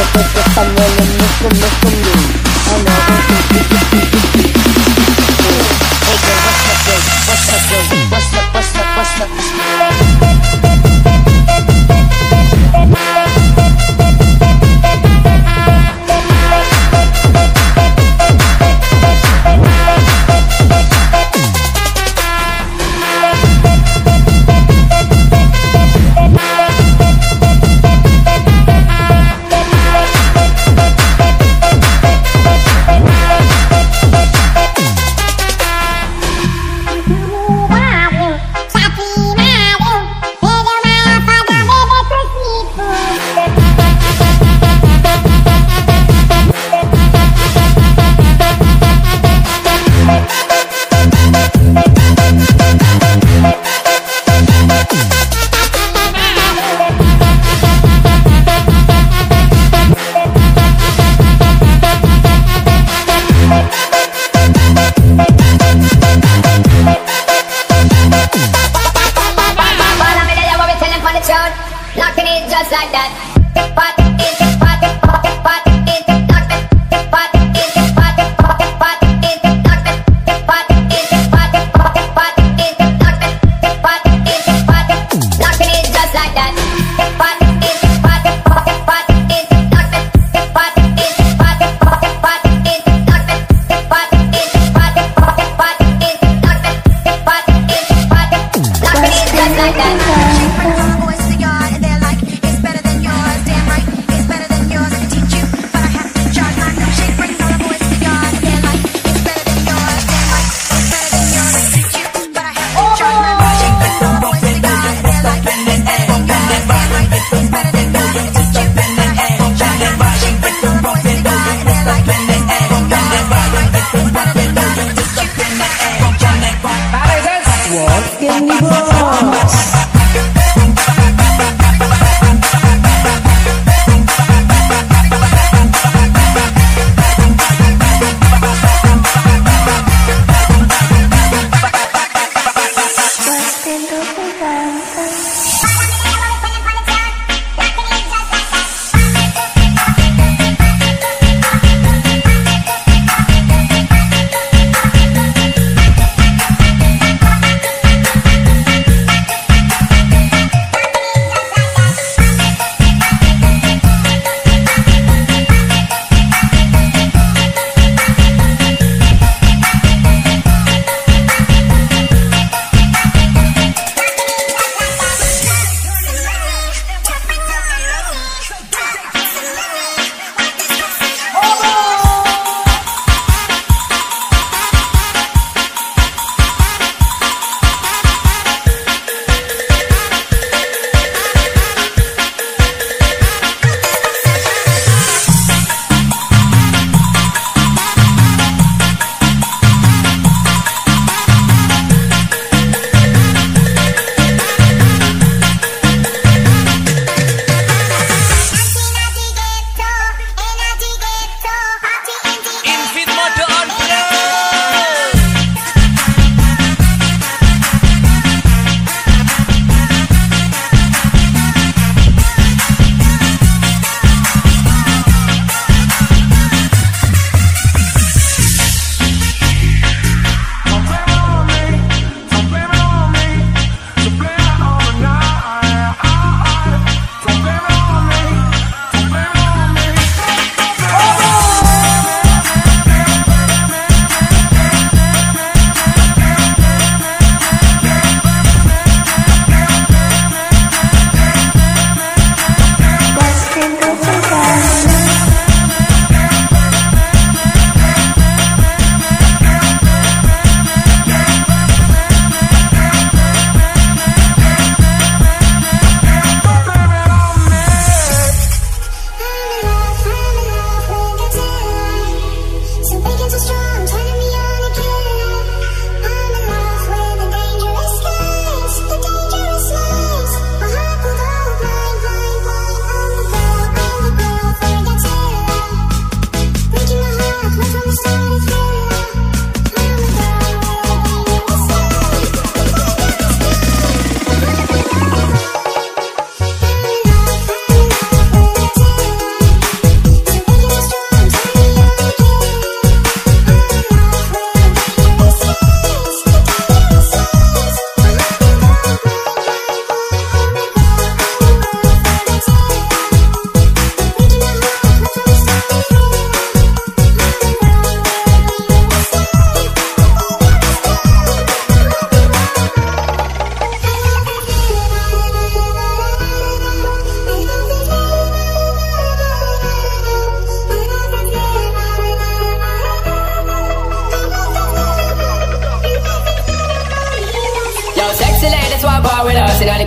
In this room, this room,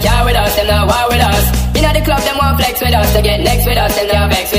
car with us, them not war with us. Inna the club, them want flex with us, to get next with us, them not vex